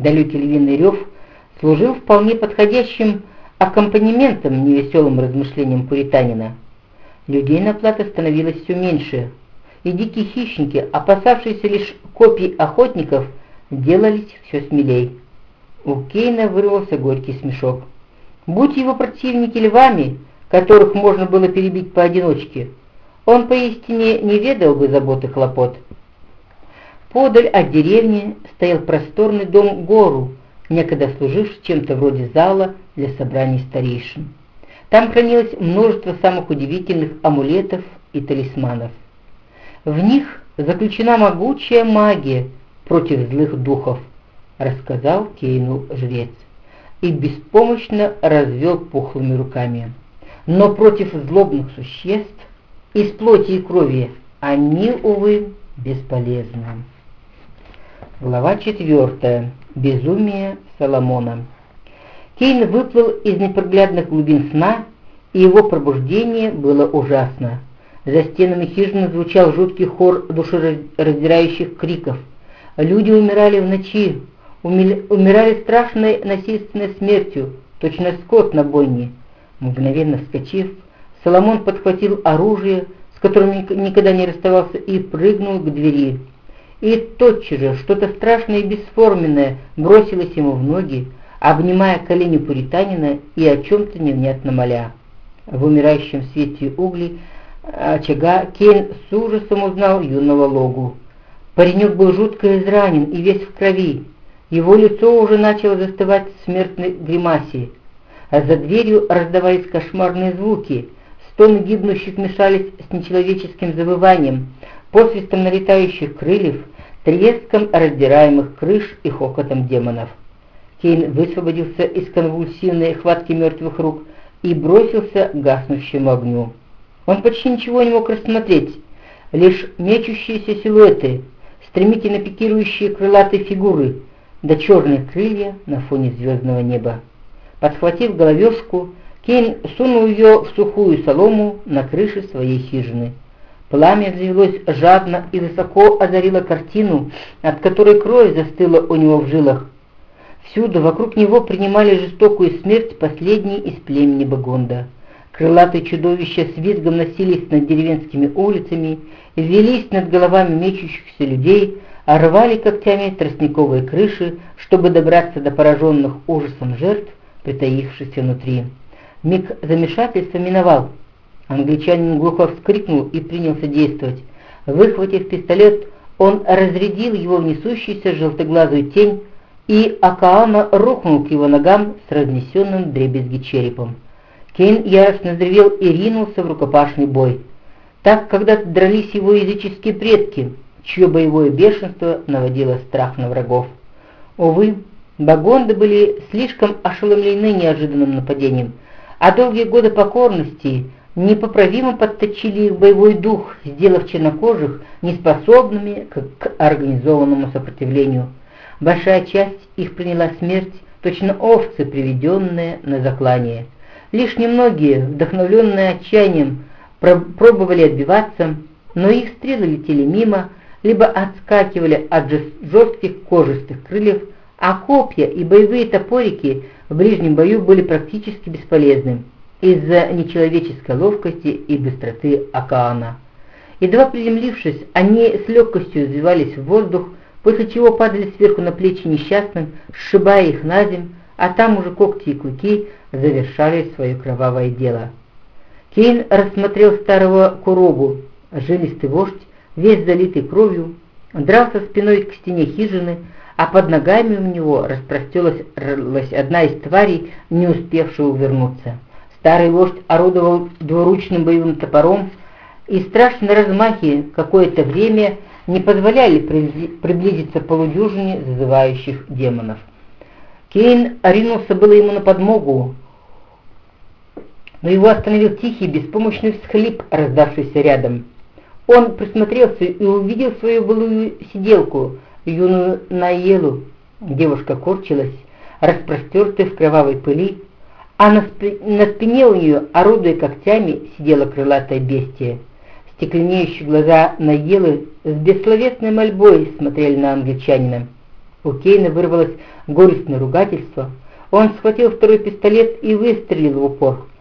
Далекий львиный рев служил вполне подходящим аккомпанементом невеселым размышлениям пуританина. Людей на плато становилось все меньше, и дикие хищники, опасавшиеся лишь копий охотников, делались все смелей. У Кейна вырвался горький смешок. Будь его противники львами, которых можно было перебить поодиночке, он поистине не ведал бы забот и хлопот. Подаль от деревни стоял просторный дом-гору, некогда служивший чем-то вроде зала для собраний старейшин. Там хранилось множество самых удивительных амулетов и талисманов. В них заключена могучая магия против злых духов, рассказал Кейну жрец, и беспомощно развел пухлыми руками. Но против злобных существ из плоти и крови они, увы, бесполезны. Глава 4. Безумие Соломона. Кейн выплыл из непроглядных глубин сна, и его пробуждение было ужасно. За стенами хижины звучал жуткий хор душераздирающих криков. Люди умирали в ночи, умирали страшной насильственной смертью, точно скот на бойне. Мгновенно вскочив, Соломон подхватил оружие, с которым никогда не расставался, и прыгнул к двери. И тотчас же что-то страшное и бесформенное бросилось ему в ноги, обнимая колени пуританина и о чем-то невнятно моля. В умирающем свете углей очага Кейн с ужасом узнал юного Логу. Паренек был жутко изранен и весь в крови. Его лицо уже начало застывать в смертной гримасе. А за дверью раздавались кошмарные звуки. Стоны гибнущих мешались с нечеловеческим завыванием, посвистом налетающих крыльев, треском раздираемых крыш и хохотом демонов. Кейн высвободился из конвульсивной хватки мертвых рук и бросился к гаснущему огню. Он почти ничего не мог рассмотреть, лишь мечущиеся силуэты, стремительно пикирующие крылатые фигуры, да черные крылья на фоне звездного неба. Подхватив головешку, Кейн сунул ее в сухую солому на крыше своей хижины. Пламя взвелось жадно и высоко озарило картину, от которой кровь застыла у него в жилах. Всюду вокруг него принимали жестокую смерть последние из племени Багонда. Крылатые чудовища с визгом носились над деревенскими улицами, велись над головами мечущихся людей, а рвали когтями тростниковые крыши, чтобы добраться до пораженных ужасом жертв, притаившихся внутри. Миг замешательства миновал. Англичанин глухо вскрикнул и принялся действовать. Выхватив пистолет, он разрядил его в несущуюся желтоглазую тень, и Акаана рухнул к его ногам с разнесенным дребезги черепом. Кейн яростно взревел и ринулся в рукопашный бой. Так когда-то дрались его языческие предки, чье боевое бешенство наводило страх на врагов. Увы, Багонды были слишком ошеломлены неожиданным нападением, а долгие годы покорности непоправимо подточили их боевой дух, сделав чернокожих неспособными к, организованному сопротивлению. Большая часть их приняла смерть, точно овцы, приведенные на заклание. Лишь немногие, вдохновленные отчаянием, пробовали отбиваться, но их стрелы летели мимо, либо отскакивали от жестких кожистых крыльев, а копья и боевые топорики в ближнем бою были практически бесполезны из-за нечеловеческой ловкости и быстроты Акаана. Едва приземлившись, они с легкостью взвивались в воздух, после чего падали сверху на плечи несчастным, сшибая их на земь, а там уже когти и клыки завершали свое кровавое дело. Кейн рассмотрел старого Куробу, жилистый вождь, весь залитый кровью, дрался спиной к стене хижины, а под ногами у него распростелась одна из тварей, не успевшая увернуться. Старый вождь орудовал двуручным боевым топором, и страшные размахи какое-то время не позволяли приблизиться полудюжине зазывающих демонов. Кейн ринулся было ему на подмогу, но его остановил тихий, беспомощный всхлип, раздавшийся рядом. Он присмотрелся и увидел свою былую сиделку, юную Наелу. Девушка корчилась, распростертая в кровавой пыли, а на, спи на спине у нее, орудуя когтями, сидела крылатая бестия. Стекленеющие глаза Наелы с бессловесной мольбой смотрели на англичанина. У Кейна вырвалось горестное ругательство. Он схватил второй пистолет и выстрелил в упор.